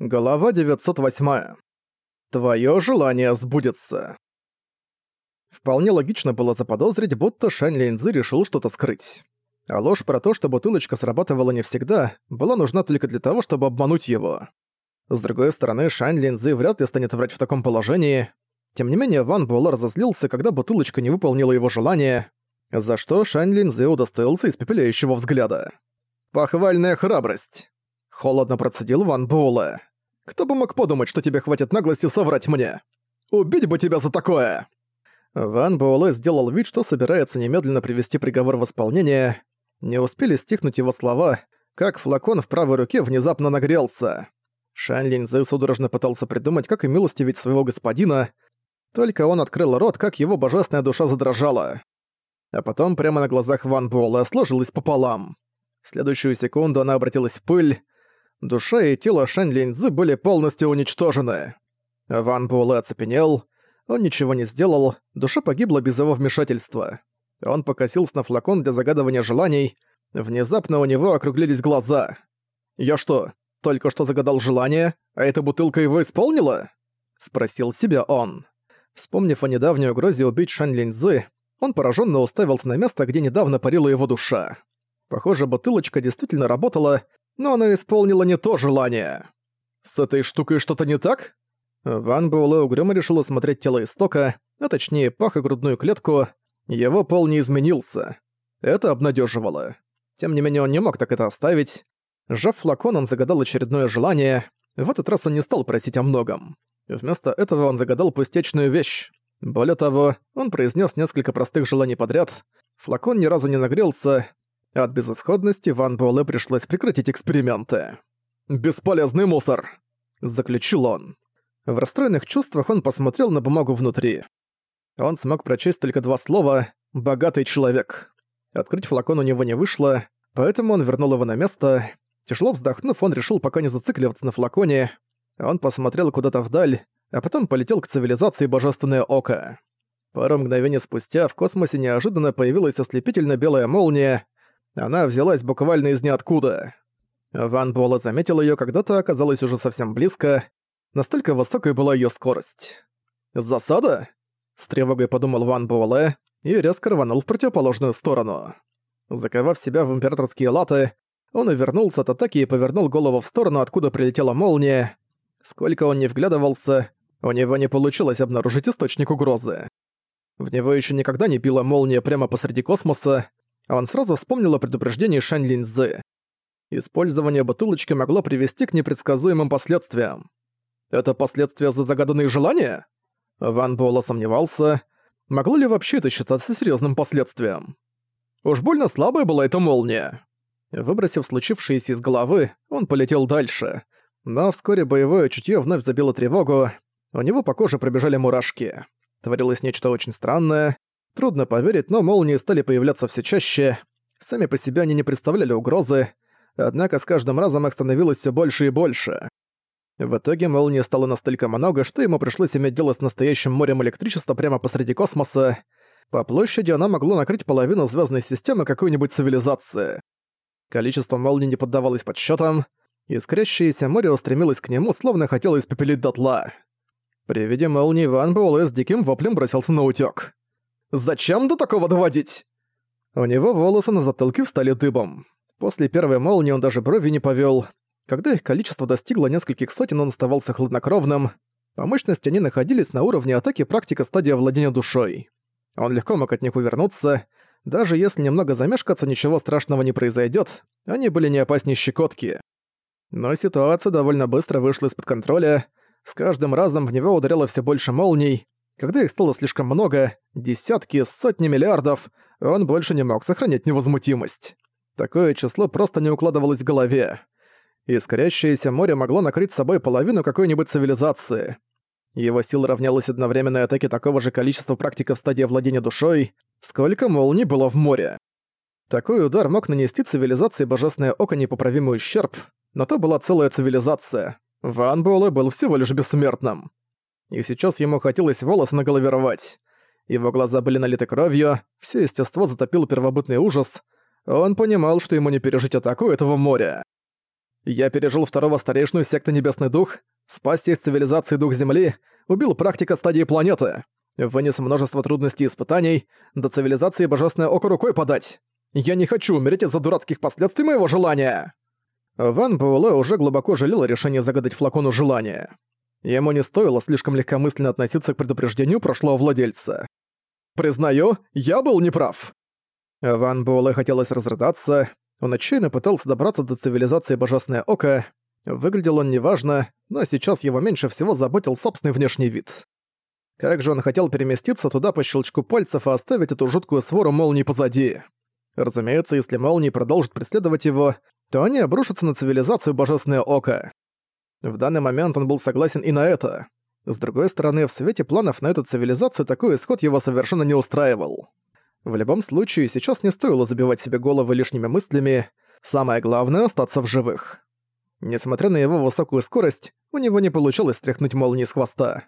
Глава 908. Твоё желание сбудется. Вполне логично было заподозрить, будто Шань Линзы решил что-то скрыть. А ложь про то, что бутылочка срабатывала не всегда, была нужна только для того, чтобы обмануть его. С другой стороны, Шань Линзы вряд ли станет врать в таком положении. Тем не менее, Ван Буэлэ разозлился, когда бутылочка не выполнила его желание, за что Шань Линзы удостоился испепеляющего взгляда. «Похвальная храбрость!» Холодно процедил Ван Буэлэ. Кто бы мог подумать, что тебе хватит наглости соврать мне? Убить бы тебя за такое!» Ван Буэлэ сделал вид, что собирается немедленно привести приговор в исполнение. Не успели стихнуть его слова, как флакон в правой руке внезапно нагрелся. Шань Линзы судорожно пытался придумать, как и милостивить своего господина, только он открыл рот, как его божественная душа задрожала. А потом прямо на глазах Ван Буэлэ сложилась пополам. В следующую секунду она обратилась в пыль, душа и тело Шань Линьзы были полностью уничтожены. Ван Буэлэ оцепенел, он ничего не сделал, душа погибла без его вмешательства. Он покосился на флакон для загадывания желаний, внезапно у него округлились глаза. «Я что, только что загадал желание, а эта бутылка его исполнила?» — спросил себя он. Вспомнив о недавней угрозе убить Шань Линьзы, он пораженно уставился на место, где недавно парила его душа. Похоже, бутылочка действительно работала, но она исполнила не то желание. С этой штукой что-то не так? Ван Буэлэ угрюмо решил осмотреть тело истока, а точнее пах и грудную клетку. Его пол не изменился. Это обнадеживало. Тем не менее он не мог так это оставить. Сжав флакон, он загадал очередное желание. В этот раз он не стал просить о многом. Вместо этого он загадал пустячную вещь. Более того, он произнес несколько простых желаний подряд. Флакон ни разу не нагрелся, от безысходности Ван Буэлэ пришлось прекратить эксперименты. «Бесполезный мусор!» – заключил он. В расстроенных чувствах он посмотрел на бумагу внутри. Он смог прочесть только два слова «богатый человек». Открыть флакон у него не вышло, поэтому он вернул его на место. Тяжело вздохнув, он решил пока не зацикливаться на флаконе. Он посмотрел куда-то вдаль, а потом полетел к цивилизации Божественное Око. Пару мгновений спустя в космосе неожиданно появилась ослепительно белая молния, она взялась буквально из ниоткуда. Ван Буэлэ заметил её, когда-то оказалась уже совсем близко. Настолько высокой была её скорость. «Засада?» — с тревогой подумал Ван Буэлэ и резко рванул в противоположную сторону. Заковав себя в императорские латы, он увернулся от атаки и повернул голову в сторону, откуда прилетела молния. Сколько он не вглядывался, у него не получилось обнаружить источник угрозы. В него ещё никогда не била молния прямо посреди космоса, он сразу вспомнил о предупреждении Шань Линзы. Использование бутылочки могло привести к непредсказуемым последствиям. Это последствия за загаданные желания? Ван Буэлла сомневался, могло ли вообще это считаться серьезным последствием. Уж больно слабая была эта молния. Выбросив случившееся из головы, он полетел дальше. Но вскоре боевое чутье вновь забило тревогу, у него по коже пробежали мурашки. Творилось нечто очень странное, Трудно поверить, но молнии стали появляться все чаще. Сами по себе они не представляли угрозы, однако с каждым разом их становилось все больше и больше. В итоге молнии стало настолько много, что ему пришлось иметь дело с настоящим морем электричества прямо посреди космоса. По площади она могло накрыть половину звездной системы какой-нибудь цивилизации. Количество молний не поддавалось подсчетам, искрящееся море устремилось к нему, словно хотело испепелить дотла. При виде молнии Ван Буэлэ с диким воплем бросился на утёк. Зачем до такого доводить?» У него волосы на затылке встали дыбом. После первой молнии он даже брови не повёл. Когда их количество достигло нескольких сотен, он оставался хладнокровным. По мощности они находились на уровне атаки практика стадия владения душой. Он легко мог от них увернуться. Даже если немного замешкаться, ничего страшного не произойдет. Они были не опаснее щекотки. Но ситуация довольно быстро вышла из-под контроля. С каждым разом в него ударяло все больше молний, когда их стало слишком много, десятки, сотни миллиардов, он больше не мог сохранять невозмутимость. Такое число просто не укладывалось в голове. Искрящееся море могло накрыть собой половину какой-нибудь цивилизации. Его сила равнялась одновременной атаке такого же количества практиков стадии владения душой, сколько молний было в море. Такой удар мог нанести цивилизации Божественное Око непоправимый ущерб, но то была целая цивилизация. Ван Буэлэ был всего лишь бессмертным и сейчас ему хотелось волосы на голове рвать. Его глаза были налиты кровью, все естество затопил первобытный ужас. Он понимал, что ему не пережить атаку этого моря. Я пережил второго старейшину секты Небесный Дух, спас из цивилизации Дух Земли, убил практика стадии планеты, вынес множество трудностей и испытаний, до цивилизации Божественное Око рукой подать. Я не хочу умереть из-за дурацких последствий моего желания!» Ван Буэлэ уже глубоко жалел о решении загадать флакону желания. Ему не стоило слишком легкомысленно относиться к предупреждению прошлого владельца. «Признаю, я был неправ!» Ван Буэлэ хотелось разрыдаться, он отчаянно пытался добраться до цивилизации Божественное Око. Выглядел он неважно, но сейчас его меньше всего заботил собственный внешний вид. Как же он хотел переместиться туда по щелчку пальцев и оставить эту жуткую свору молний позади. Разумеется, если молнии продолжат преследовать его, то они обрушатся на цивилизацию Божественное Око. В данный момент он был согласен и на это. С другой стороны, в свете планов на эту цивилизацию такой исход его совершенно не устраивал. В любом случае, сейчас не стоило забивать себе голову лишними мыслями, самое главное — остаться в живых. Несмотря на его высокую скорость, у него не получалось стряхнуть молнии с хвоста.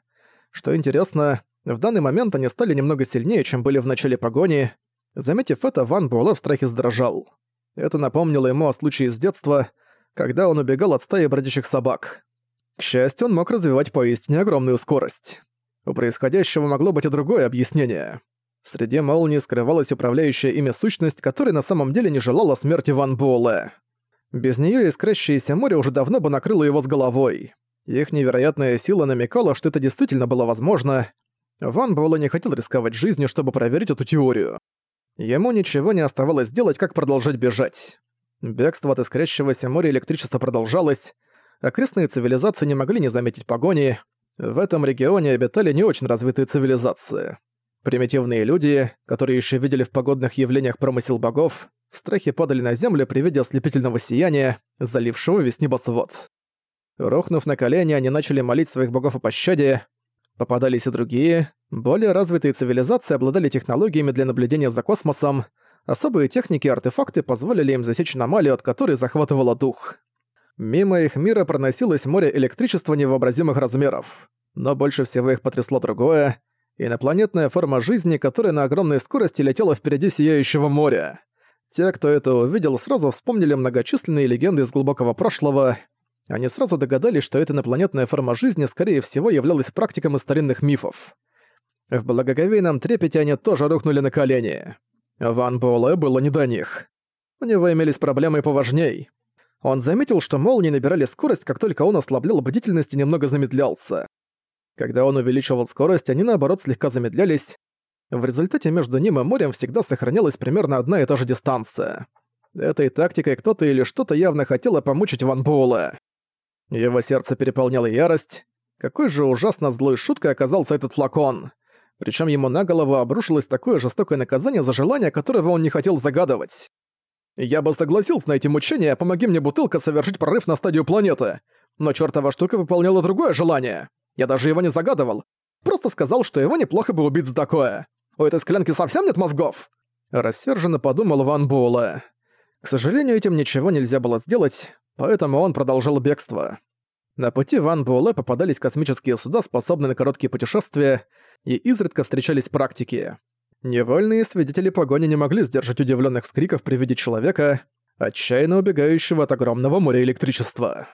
Что интересно, в данный момент они стали немного сильнее, чем были в начале погони. Заметив это, Ван Буэлэ в страхе сдрожал. Это напомнило ему о случае с детства, когда он убегал от стаи бродячих собак. К счастью, он мог развивать поистине огромную скорость. У происходящего могло быть и другое объяснение. Среди молний скрывалась управляющая ими сущность, которая на самом деле не желала смерти Ван Буэлэ. Без неё искрящееся море уже давно бы накрыло его с головой. Их невероятная сила намекала, что это действительно было возможно. Ван Буэлэ не хотел рисковать жизнью, чтобы проверить эту теорию. Ему ничего не оставалось делать, как продолжать бежать. Бегство от искрящегося моря электричества продолжалось. Окрестные цивилизации не могли не заметить погони. В этом регионе обитали не очень развитые цивилизации. Примитивные люди, которые еще видели в погодных явлениях промысел богов, в страхе падали на землю при виде ослепительного сияния, залившего весь небосвод. Рухнув на колени, они начали молить своих богов о пощаде. Попадались и другие. Более развитые цивилизации обладали технологиями для наблюдения за космосом. Особые техники и артефакты позволили им засечь аномалию, от которой захватывало дух. Мимо их мира проносилось море электричества невообразимых размеров. Но больше всего их потрясло другое инопланетная форма жизни, которая на огромной скорости летела впереди сияющего моря. Те, кто это увидел, сразу вспомнили многочисленные легенды из глубокого прошлого. Они сразу догадались, что эта инопланетная форма жизни, скорее всего, являлась практиком из старинных мифов. В благоговейном трепете они тоже рухнули на колени. Ван Буэлэ было не до них. У него имелись проблемы поважней. Он заметил, что молнии набирали скорость, как только он ослаблял бдительность и немного замедлялся. Когда он увеличивал скорость, они наоборот слегка замедлялись. В результате между ним и морем всегда сохранялась примерно одна и та же дистанция. Этой тактикой кто-то или что-то явно хотело помучить Ван Буэлла. Его сердце переполняло ярость. Какой же ужасно злой шуткой оказался этот флакон. Причем ему на голову обрушилось такое жестокое наказание за желание, которого он не хотел загадывать. «Я бы согласился на эти мучения, помоги мне, бутылка, совершить прорыв на стадию планеты. Но чертова штука выполняла другое желание. Я даже его не загадывал. Просто сказал, что его неплохо бы убить за такое. У этой склянки совсем нет мозгов!» Рассерженно подумал Ван Буэлэ. К сожалению, этим ничего нельзя было сделать, поэтому он продолжал бегство. На пути Ван Буэлэ попадались космические суда, способные на короткие путешествия, и изредка встречались практики. Невольные свидетели погони не могли сдержать удивленных вскриков при виде человека, отчаянно убегающего от огромного моря электричества.